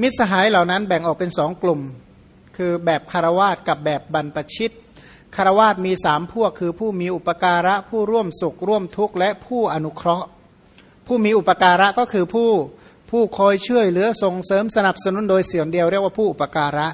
มิตรสหายเหล่านั้นแบ่งออกเป็นสองกลุ่ม คือแบบคารวาสกับแบบบรรพชิตคารวาสมีสามพวกคือผู้มีอุปการะผู้ร่วมสุขร่วมทุกข์และผู้อนุเคราะห์ ผู้มีอุปการะก็คือผู้ผู้คอยช่วยเหลือส่งเสริมสนับสนุนโดยเสียงเดียวเรียกว่าผู้อุปการะ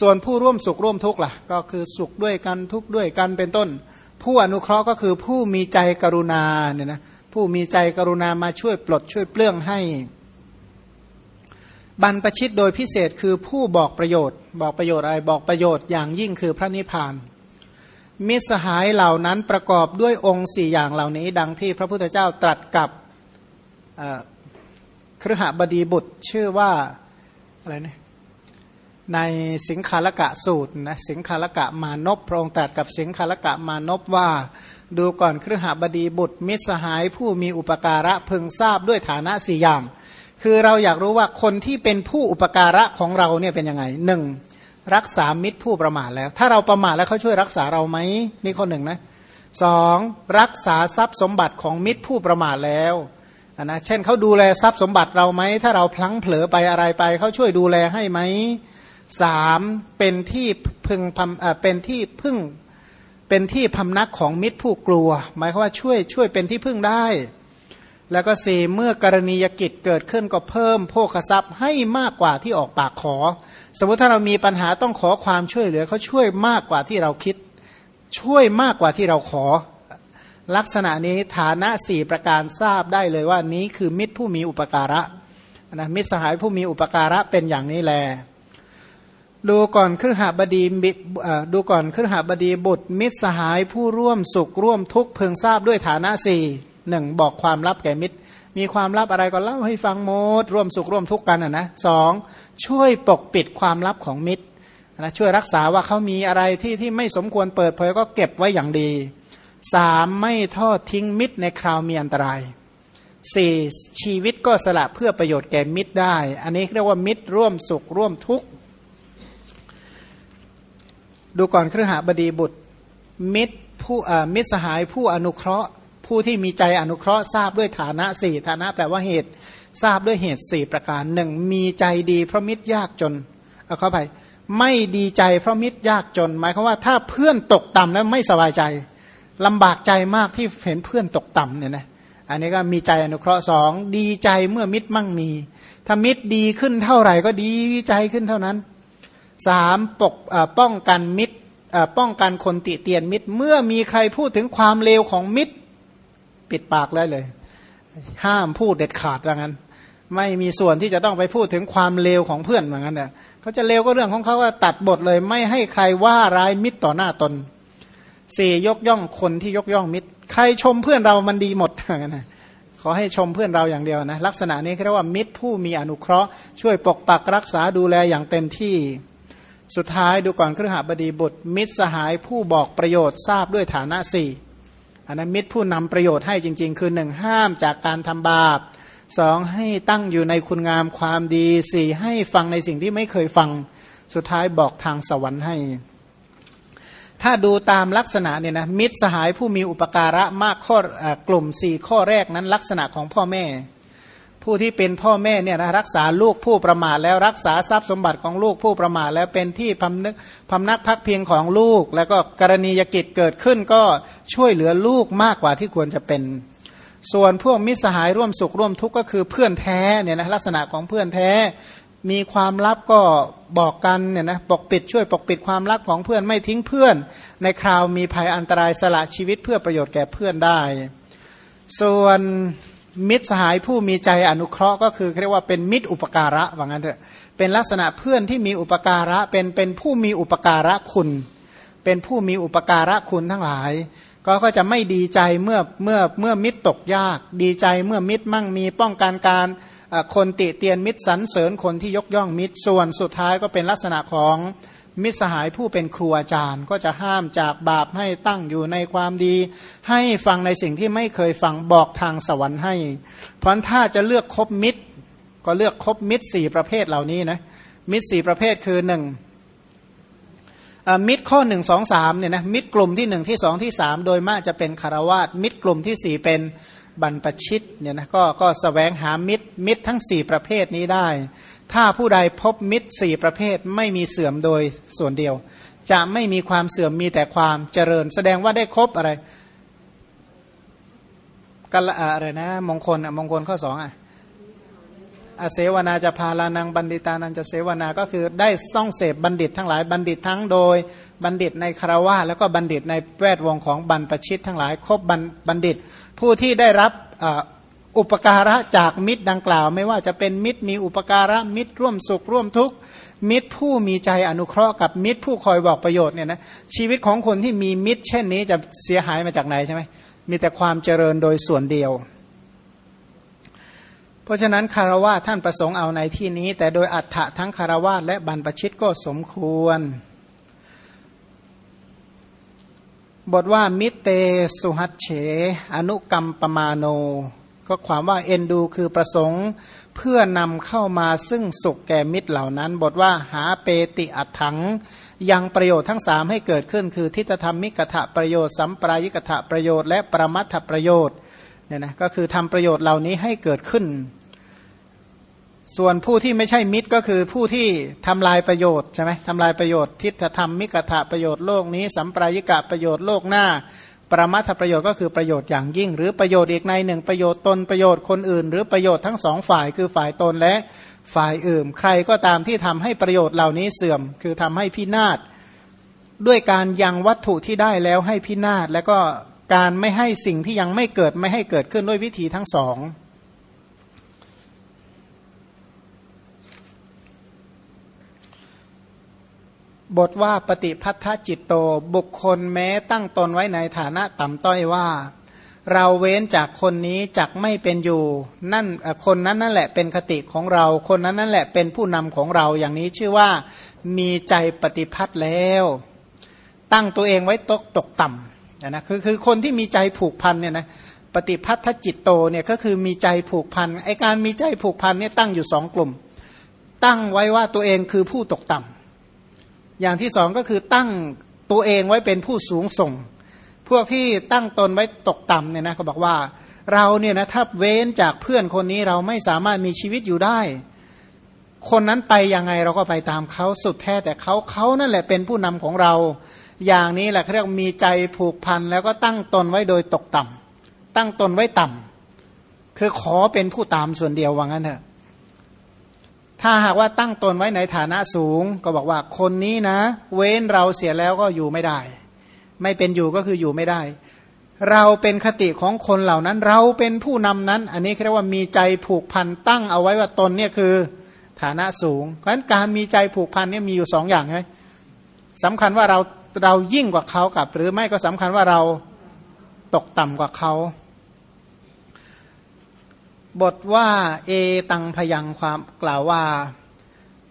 ส่วนผู้ร่วมสุขร่วมทุกข์ล่ะ ก็คือสุขด้วยกันทุกข์ด้วยกันเป็นต้น ผู้อนุเคราะห์ก็คือผู้มีใจกรุณาเนี่ยนะผู้มีใจกรุณามาช่วยปลดช่วยเปลื้องให้ บรรพชิตโดยพิเศษคือผู้บอกประโยชน์ บอกประโยชน์อะไรบอกประโยชน์อย่างยิ่งคือพระนิพพาน มิสหายเหล่านั้นประกอบด้วยองค์สี่อย่างเหล่านี้ ดังที่พระพุทธเจ้าตรัสกับครหบดีบุตรชื่อว่าอะไรนะในสิงคาลกะสูตรนะสิงคาลกะมานพพระองค์ตรัสกับสิงคาลกะมานพว่า ดูก่อนครหบดีบุตร มิสหายผู้มีอุปการะพึงทราบด้วยฐานะสี่อย่าง คือเราอยากรู้ว่าคนที่เป็นผู้อุปการะของเราเนี่ยเป็นยังไงหนึ่งรักษามิตรผู้ประมาทแล้ว ถ้าเราประมาทแล้วเขาช่วยรักษาเราไหมนี่ข้อหนึ่งนะสองรักษาทรัพย์สมบัติของมิตรผู้ประมาทแล้วนะเช่นเขาดูแลทรัพย์สมบัติเราไหมถ้าเราพลั้งเผลอไปอะไรไปเขาช่วยดูแลให้ไหมสามเป็นที่พึ่งพำเป็นที่พึ่งเป็นที่พำนักของมิตรผู้กลัว หมายความว่าช่วยช่วยเป็นที่พึ่งได้ แล้วก็สี่เมื่อกรณียกิจเกิดขึ้นก็เพิ่มโภคทรัพย์ให้มากกว่าที่ออกปากขอ สมมติถ้าเรามีปัญหาต้องขอความช่วยเหลือเขาช่วยมากกว่าที่เราคิด ช่วยมากกว่าที่เราขอ ลักษณะนี้ฐานะสี่ประการทราบได้เลยว่านี้คือมิตรผู้มีอุปการะนะมิตรสหายผู้มีอุปการะเป็นอย่างนี้แล ดูก่อนครหบดีดูก่อนครหบดีบุตร มิตรสหายผู้ร่วมสุขร่วมทุกข์เพึงทราบด้วยฐานะสี่ หนึ่งบอกความลับแก่มิตร มีความลับอะไรก็เล่าให้ฟังหมด ร่วมสุขร่วมทุกข์กันอะนะสองช่วยปกปิดความลับของมิตรนะช่วยรักษาว่าเขามีอะไรที่ที่ไม่สมควรเปิดเผยก็เก็บไว้อย่างดีสามไม่ทอดทิ้งมิตรในคราวมีอันตรายสี่ชีวิตก็สละเพื่อประโยชน์แก่มิตรได้ อันนี้เรียกว่ามิตรร่วมสุขร่วมทุกข์ ดูก่อนครือหาบดีบุตร มิตรผู้มิตรสหายผู้อนุเคราะห์ ผู้ที่มีใจอนุเคราะห์ทราบด้วยฐานะสี่ฐานะแปลว่าเหตุทราบด้วยเหตุสี่ประการหนึ่งมีใจดีเพราะมิตรยากจนเอาเข้าไปไม่ดีใจเพราะมิตรยากจน หมายความว่าถ้าเพื่อนตกต่ำแล้วไม่สบายใจลำบากใจมากที่เห็นเพื่อนตกต่ำเนี่ยนะอันนี้ก็มีใจอนุเคราะห์สองดีใจเมื่อมิตรมั่งมี ถ้ามิตรดีขึ้นเท่าไหร่ก็ดีใจขึ้นเท่านั้นสามปกป้องกันมิตรป้องกันคนติเตียนมิตร เมื่อมีใครพูดถึงความเลวของมิตร ปิดปากเลยเลย ห้ามพูดเด็ดขาดว่างั้น ไม่มีส่วนที่จะต้องไปพูดถึงความเลวของเพื่อนว่างั้นเนี่ยเขาจะเลวก็เรื่องของเขาว่าตัดบทเลย ไม่ให้ใครว่าร้ายมิตรต่อหน้าตนสี่ยกย่องคนที่ยกย่องมิตร ใครชมเพื่อนเรามันดีหมดว่างั้นะขอให้ชมเพื่อนเราอย่างเดียวนะลักษณะนี้เรียกว่ามิตรผู้มีอนุเคราะห์ช่วยปกปักรักษาดูแลอย่างเต็มที่สุดท้ายดูก่อนเครือหบดีบุตร มิตรสหายผู้บอกประโยชน์ทราบด้วยฐานะสี่ อันนั้นมิตรผู้นำประโยชน์ให้จริง ๆ คือหนึ่งห้ามจากการทำบาปสองให้ตั้งอยู่ในคุณงามความดีสี่ให้ฟังในสิ่งที่ไม่เคยฟังสุดท้ายบอกทางสวรรค์ให้ ถ้าดูตามลักษณะเนี่ยนะมิตรสหายผู้มีอุปการะมากข้อกลุ่มสี่ข้อแรกนั้นลักษณะของพ่อแม่ ผู้ที่เป็นพ่อแม่เนี่ยนะรักษาลูกผู้ประมาทแล้วรักษาทรัพย์สมบัติของลูกผู้ประมาทแล้วเป็นที่พำนึกพำนักพักเพียงของลูก แล้วก็กรณียกิจเกิดขึ้นก็ช่วยเหลือลูกมากกว่าที่ควรจะเป็น ส่วนพวกมิตรสหายร่วมสุขร่วมทุกข์ก็คือเพื่อนแท้เนี่ยนะลักษณะของเพื่อนแท้ มีความลับก็บอกกันเนี่ยนะปกปิดช่วยปกปิดความลับของเพื่อนไม่ทิ้งเพื่อน ในคราวมีภัยอันตรายสละชีวิตเพื่อประโยชน์แก่เพื่อนได้ ส่วน มิตรสหายผู้มีใจอนุเคราะห์ก็คือเรียกว่าเป็นมิตรอุปการะว่างั้นเถอะเป็นลักษณะเพื่อนที่มีอุปการะเป็นเป็นผู้มีอุปการะคุณ เป็นผู้มีอุปการะคุณทั้งหลาย ก็ก็จะไม่ดีใจเมื่อเมื่อเมื่อมิตรตกยาก ดีใจเมื่อมิตรมั่งมีป้องกันการคนติเตียนมิตรสรรเสริญคนที่ยกย่องมิตรส่วนสุดท้ายก็เป็นลักษณะของ มิสหายผู้เป็นครูอาจารย์ ก็จะห้ามจากบาปให้ตั้งอยู่ในความดี ให้ฟังในสิ่งที่ไม่เคยฟังบอกทางสวรรค์ให้ เพราะถ้าจะเลือกคบมิตร ก็เลือกคบมิตรสี่ประเภทเหล่านี้นะมิตรสี่ประเภทคือหนึ่งมิตรข้อหนึ่งสองสามเนี่ยนะมิตรกลุ่มที่หนึ่งที่สองที่สามโดยมากจะเป็นคารวาสมิตรกลุ่มที่สี่เป็นบรรพชิตเนี่ยนะก็ก็สแสวงหามิตรมิตรทั้ง4ประเภทนี้ได้ ถ้าผู้ใดพบมิตรสี่ประเภทไม่มีเสื่อมโดยส่วนเดียว จะไม่มีความเสื่อมมีแต่ความเจริญ แสดงว่าได้ครบอะไรกันอะไรนะ มงคลอะมงคลข้อสองอะอเสวนาจะพาลานังบัณฑิตานันจะเสวนาก็คือได้ซ่องเสพบัณฑิตทั้งหลายบัณฑิตทั้งโดย บัณฑิตในคารวะแล้วก็บัณฑิตในแวดวงของบรรพชิตทั้งหลายครบบัณฑิต ผู้ที่ได้รับ อุปการะจากมิตรดังกล่าว ไม่ว่าจะเป็นมิตรมีอุปการะมิตรร่วมสุขร่วมทุกข์มิตรผู้มีใจอนุเคราะห์กับมิตรผู้คอยบอกประโยชน์เนี่ยนะชีวิตของคนที่มีมิตร เช่นนี้จะเสียหายมาจากไหนใช่ไหมมีแต่ความเจริญโดยส่วนเดียว เพราะฉะนั้นคารวะท่านประสงค์เอาในที่นี้ แต่โดยอัฏฐะทั้งคารวะและบรรพชิตก็สมควร บทว่ามิเตสุหัตเฉ อนุกรรมปมาโน ก็ความว่าเอ็นดูคือประสงค์เพื่อนำเข้ามาซึ่งสุขแก่มิตรเหล่านั้น บทว่าหาเปติอัถัง ยังประโยชน์ทั้งสามให้เกิดขึ้น คือทิฏฐธรรมมิกถะประโยชน์สัมปรายิกถะประโยชน์และประมัตถประโยชน์เนี่ยนะก็คือทำประโยชน์เหล่านี้ให้เกิดขึ้น ส่วนผู้ที่ไม่ใช่มิตรก็คือผู้ที่ทำลายประโยชน์ใช่ไหมทำลายประโยชน์ทิฏฐธรรมมิกถะประโยชน์โลกนี้สัมปรายิกะประโยชน์โลกหน้า ปรมัตถประโยชน์ก็คือประโยชน์อย่างยิ่ง หรือประโยชน์อีกในหนึ่งประโยชน์ตนประโยชน์คนอื่น หรือประโยชน์ทั้งสองฝ่ายคือฝ่ายตนและฝ่ายอื่น ใครก็ตามที่ทำให้ประโยชน์เหล่านี้เสื่อม คือทำให้พินาศด้วยการยังวัตถุที่ได้แล้วให้พินาศแล้วก็การไม่ให้สิ่งที่ยังไม่เกิดไม่ให้เกิดขึ้นด้วยวิธีทั้งสอง บทว่าปฏิพัทธจิตโตบุคคลแม้ตั้งตนไว้ในฐานะต่ำต้อยว่า เราเว้นจากคนนี้จักไม่เป็นอยู่ นั่นคนนั้นนั่นแหละเป็นคติของเรา คนนั้นนั่นแหละเป็นผู้นำของเราอย่างนี้ชื่อว่า มีใจปฏิพัทธ์แล้ว ตั้งตัวเองไว้ตกตกต่ำนะคือคือคนที่มีใจผูกพันเนี่ยนะปฏิพัทธจิตโตเนี่ยก็คือมีใจผูกพันไอการมีใจผูกพันเนี่ยตั้งอยู่สองกลุ่ม ตั้งไว้ว่าตัวเองคือผู้ตกต่ำ อย่างที่สองก็คือตั้งตัวเองไว้เป็นผู้สูงส่ง พวกที่ตั้งตนไว้ตกต่ำเนี่ยนะเขาบอกว่า เราเนี่ยนะถ้าเว้นจากเพื่อนคนนี้เราไม่สามารถมีชีวิตอยู่ได้ คนนั้นไปยังไงเราก็ไปตามเขาสุดแท้แต่เขาเขานั่นแหละเป็นผู้นำของเรา อย่างนี้แหละเขาเรียกมีใจผูกพันแล้วก็ตั้งตนไว้โดยตกต่ำตั้งตนไว้ต่ำคือขอเป็นผู้ตามส่วนเดียวว่างั้นเถอะ ถ้าหากว่าตั้งตนไว้ในฐานะสูง ก็บอกว่าคนนี้นะ เว้นเราเสียแล้วก็อยู่ไม่ได้ ไม่เป็นอยู่ก็คืออยู่ไม่ได้ เราเป็นคติของคนเหล่านั้น เราเป็นผู้นำนั้น อันนี้เรียกว่ามีใจผูกพันตั้งเอาไว้ว่าตนเนี่ยคือฐานะสูง เพราะฉะนั้นการมีใจผูกพันเนี่ยมีอยู่สองอย่างใช่สำคัญว่าเราเรายิ่งกว่าเขากับ หรือไม่ก็สำคัญว่าเราตกต่ำกว่าเขา บทว่าเอตังพยังความกล่าวว่า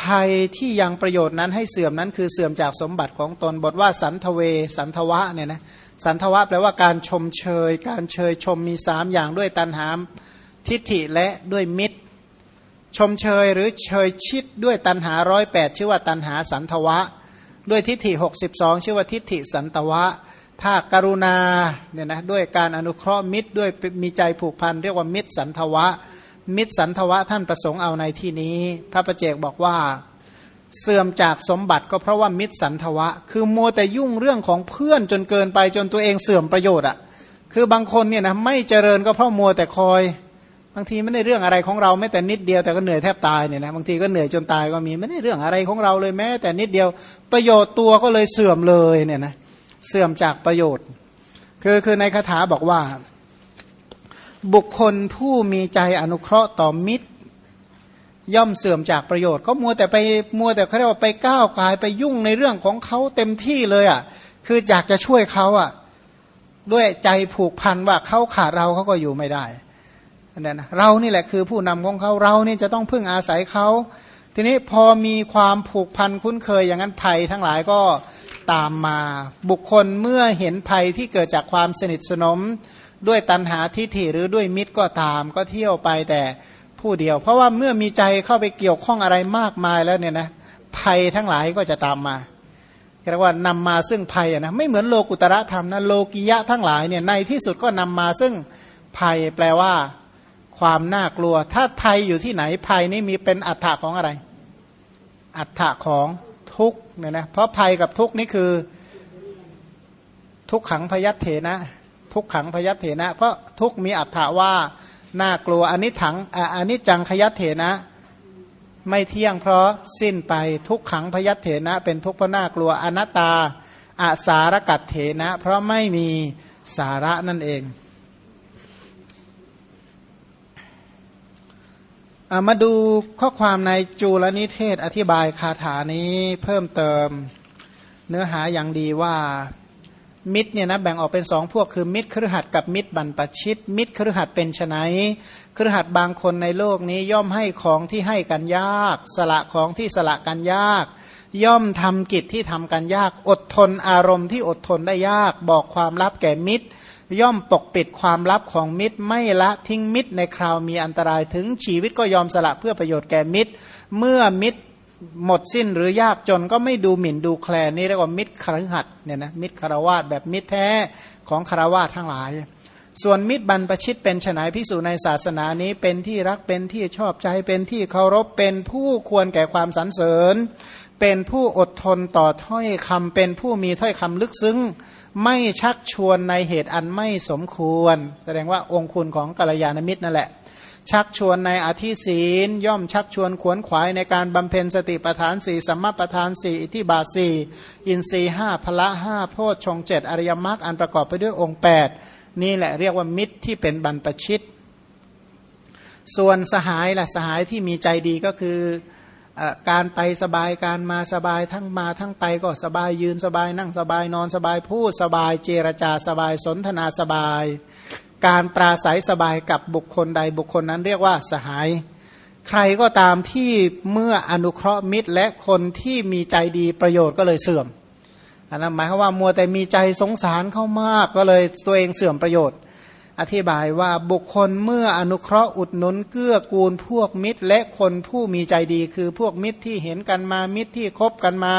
ภัยที่ยังประโยชน์นั้นให้เสื่อมนั้นคือเสื่อมจากสมบัติของตนบทว่าสันทเว สันทวะเนี่ยนะสันทวะแปลว่าการชมเชย การเชยชมมีสามอย่างด้วยตันหามทิฏฐิและด้วยมิตร ชมเชยหรือเชยชิดด้วยตันหาร้อยแปดชื่อว่าตันหาสันทวะ ด้วยทิฏฐิ62ชื่อว่าทิฏฐิสันตวะ ถ้าการุณาเนี่ยนะด้วยการอนุเคราะห์มิตรด้วยมีใจผูกพันเรียกว่ามิตรสันทวะ มิตรสันทวะท่านประสงค์เอาในที่นี้ พระประเจกบอกว่าเสื่อมจากสมบัติก็เพราะว่ามิตรสันทวะ คือมัวแต่ยุ่งเรื่องของเพื่อนจนเกินไปจนตัวเองเสื่อมประโยชน์อะคือบางคนเนี่ยนะไม่เจริญก็เพราะมัวแต่คอย บางทีไม่ได้เรื่องอะไรของเราไม่แต่นิดเดียวแต่ก็เหนื่อยแทบตายเนี่ยนะบางทีก็เหนื่อยจนตายก็มีไม่ได้เรื่องอะไรของเราเลยแม้แต่นิดเดียวประโยชน์ตัวก็เลยเสื่อมเลยเนี่ยนะ เสื่อมจากประโยชน์ คือคือในคาถาบอกว่า บุคคลผู้มีใจอนุเคราะห์ต่อมิตร ย่อมเสื่อมจากประโยชน์เขามัวแต่ไปมัวแต่เขาเรียกว่าไปก้าวกายไปยุ่งในเรื่องของเขาเต็มที่เลยอะ คืออยากจะช่วยเขาอะ ด้วยใจผูกพันว่าเขาขาดเราเขาก็อยู่ไม่ได้นั่นนะเรานี่แหละคือผู้นำของเขาเรานี่จะต้องพึ่งอาศัยเขาทีนี้พอมีความผูกพันคุ้นเคยอย่างนั้นภัยทั้งหลายก็ ตามมา บุคคลเมื่อเห็นภัยที่เกิดจากความสนิทสนม ด้วยตันหาทิฏฐิหรือด้วยมิตรก็ตามก็เที่ยวไปแต่ผู้เดียว เพราะว่าเมื่อมีใจเข้าไปเกี่ยวข้องอะไรมากมายแล้วเนี่ยนะภัยทั้งหลายก็จะตามมาเรียกว่านำมาซึ่งภัยนะไม่เหมือนโลกุตระธรรมนะโลกิยะทั้งหลายเนี่ยในที่สุดก็นำมาซึ่งภัยแปลว่า ความน่ากลัว ถ้าภัยอยู่ที่ไหนภัยนี่มีเป็นอัฏฐะของอะไร อัฏฐะของ ทุกเนี่ยนะเพราะภัยกับทุกนี่คือ ทุกขังพยัตเถนะ ทุกขังพยัตเถนะ เพราะทุกมีอัฏฐะว่าน่ากลัวอันนี้ถังอันนี้จังขยัตเถนะ ไม่เที่ยงเพราะสิ้นไปทุกขังพยัตเถนะ เป็นทุกข์เพราะน่ากลัวอนัตตาอาสารกัตเถนะ เพราะไม่มีสาระนั่นเอง มาดูข้อความในจูลนิเทศอธิบายคาถานี้เพิ่มเติมเนื้อหาอย่างดีว่า มิตรเนี่ยนะแบ่งออกเป็นสองพวกคือมิตรครหัสกับมิตรบรรปชิต มิตรครหัสเป็นไนครหัสบางคนในโลกนี้ย่อมให้ของที่ให้กันยาก สละของที่สละกันยาก ย่อมทำกิจที่ทำกันยาก อดทนอารมณ์ที่อดทนได้ยาก บอกความลับแก่มิตร ย่อมปกปิดความลับของมิตร ไม่ละทิ้งมิตรในคราวมีอันตรายถึงชีวิตก็ยอมสละเพื่อประโยชน์แก่มิตร เมื่อมิตรหมดสิ้นหรือยากจนก็ไม่ดูหมิ่นดูแคลนนี่เรียกว่ามิตรครหัดเนี่ยนะมิตรคารวาสแบบมิตรแท้ของคารวาสทั้งหลาย ส่วนมิตรบรรพชิตเป็นฉนัยพิสูจในศาสนานี้เป็นที่รักเป็นที่ชอบใจเป็นที่เคารพเป็นผู้ควรแก่ความสรรเสริญ เป็นผู้อดทนต่อถ้อยคำเป็นผู้มีถ้อยคำลึกซึ้ง ไม่ชักชวนในเหตุอันไม่สมควร แสดงว่าองคุณของกัลยาณมิตรนั่นแหละ ชักชวนในอธิศีลย่อมชักชวนขวนขวายในการบำเพ็ญสติปัฏฐานสี่สัมมาปัฏฐานสี่อิทิบาสีอินทรีห้าพละห้าโพชฌงเจ็ดอริยมรรคอันประกอบไปด้วยองค์แปดนี่แหละเรียกว่ามิตรที่เป็นบรรพชิต ส่วนสหายล่ะสหายที่มีใจดีก็คือ การไปสบายการมาสบายทั้งมาทั้งไปก็สบายยืนสบายนั่งสบายนอนสบายพูดสบายเจรจาสบายสนทนาสบาย การปราศัยสบายกับบุคคลใดบุคคลนั้นเรียกว่าสหาย ใครก็ตามที่เมื่ออนุเคราะห์มิตรและคนที่มีใจดีประโยชน์ก็เลยเสื่อมอันนั้นหมายความว่ามัวแต่มีใจสงสารเขามากก็เลยตัวเองเสื่อมประโยชน์ อธิบายว่าบุคคลเมื่ออนุเคราะห์อุดหนุนเกื้อกูลพวกมิตร และคนผู้มีใจดีคือพวกมิตรที่เห็นกันมามิตรที่คบกันมา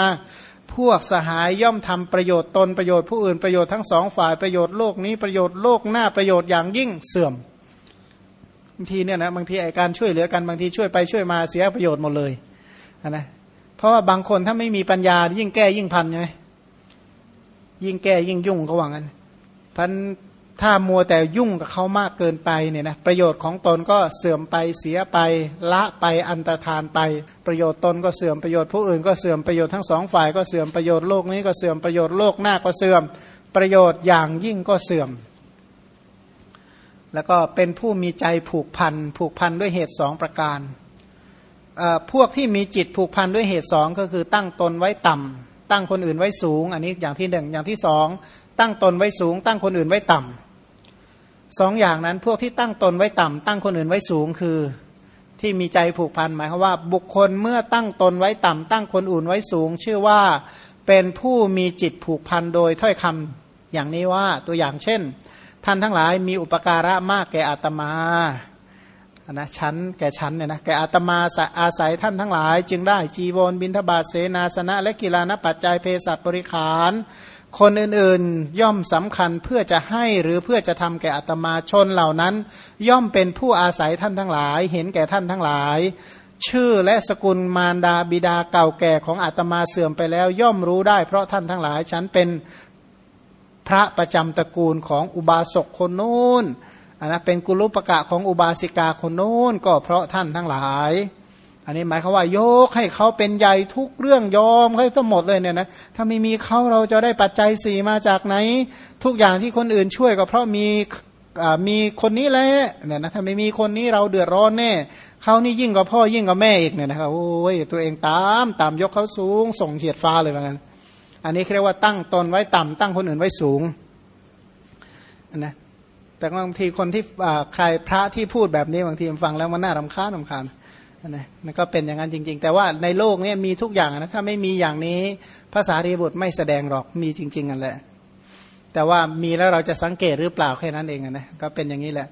พวกสหายย่อมทำประโยชน์ตนประโยชน์ผู้อื่นประโยชน์ทั้งสองฝ่ายประโยชน์โลกนี้ประโยชน์โลกหน้าประโยชน์อย่างยิ่งเสื่อมบางทีเนี่ยนะบางทีไอการช่วยเหลือกันบางทีช่วยไปช่วยมาเสียประโยชน์หมดเลยนะเพราะว่าบางคนถ้าไม่มีปัญญายิ่งแก้ยิ่งพันใช่ไหมยิ่งแก้ยิ่งยุ่งเขาว่างั้นพัน ถ้ามัวแต่ยุ่งกับเขามากเกินไปเนี่ยนะประโยชน์ของตนก็เสื่อมไปเสียไป ละไปอันตรธานไป ประโยชน์ตนก็เสื่อมประโยชน์ผู้อื่นก็เสื่อมประโยชน์ทั้งสองฝ่ายก็เสื่อมประโยชน์โลกนี้ก็เสื่อมประโยชน์โลกหน้าก็เสื่อม ประโยชน์อย่างยิ่งก็เสื่อม แล้วก็เป็นผู้มีใจผูกพันผูกพันด้วยเหตุสองประการพวกที่มีจิตผูกพันด้วยเหตุสองก็คือตั้งตนไว้ต่ำตั้งคนอื่นไว้สูง อันนี้อย่างที่หนึ่งอย่างที่สองตั้งตนไว้สูง ตั้งคนอื่นไว้ต่ำ สองอย่างนั้นพวกที่ตั้งตนไว้ต่ำตั้งคนอื่นไว้สูงคือที่มีใจผูกพันหมายความว่า บุคคลเมื่อตั้งตนไว้ต่ำตั้งคนอื่นไว้สูง ชื่อว่าเป็นผู้มีจิตผูกพันโดยถ้อยคำอย่างนี้ว่าตัวอย่างเช่น ท่านทั้งหลายมีอุปการะมากแก่อาตมานะชั้นแก่ชั้นเนี่ยนะแก่อาตมาอาศัยท่านทั้งหลาย จึงได้จีวรบินทบาทเสนาสนะ และกีฬานปัจจัยเภสัชบริขาร คนอื่นๆย่อมสำคัญเพื่อจะให้หรือเพื่อจะทำแก่อัตมาชนเหล่านั้น ย่อมเป็นผู้อาศัยท่านทั้งหลาย เห็นแก่ท่านทั้งหลาย ชื่อและสกุลมารดาบิดาเก่าแก่ของอาตมาเสื่อมไปแล้ว ย่อมรู้ได้เพราะท่านทั้งหลาย ฉันเป็นพระประจำตระกูลของอุบาสกคนโน้นอันนะเป็นกุลุปกะของอุบาสิกาคนโน้นก็เพราะท่านทั้งหลาย อันนี้หมายควาว่ายกให้เขาเป็นใหญ่ทุกเรื่องยอมให้ทั้งหมดเลยเนี่ยนะถ้าไม่มีเขาเราจะได้ปัจจัยสี่มาจากไหน ทุกอย่างที่คนอื่นช่วยก็เพราะมีมีคนนี้แหละเนี่ยนะถ้าไม่มีคนนี้เราเดือดร้อนแน่เขานี่ยิ่งกว่าพ่อยิ่งกว่าแม่อีกเนี่ยนะครับโอ้ยตัวเองตามตามยกเขาสูง ส่งเฉียดฟ้าเลยเหมือนกันอันนี้เรียกว่าตั้งตนไว้ต่ำตั้งคนอื่นไว้สูงนะแต่บางทีคนที่ใครพระที่พูดแบบนี้บางทีฟังแล้วมันน่ารำคาญรำคาญ นะมันก็เป็นอย่างนั้นจริง ๆ แต่ว่าในโลกนี้มีทุกอย่างนะถ้าไม่มีอย่างนี้ภาษารีบุตรไม่แสดงหรอกมีจริงๆกันแหละ แต่ว่ามีแล้วเราจะสังเกตหรือเปล่าแค่นั้นเองนะก็เป็นอย่างนี้แหละ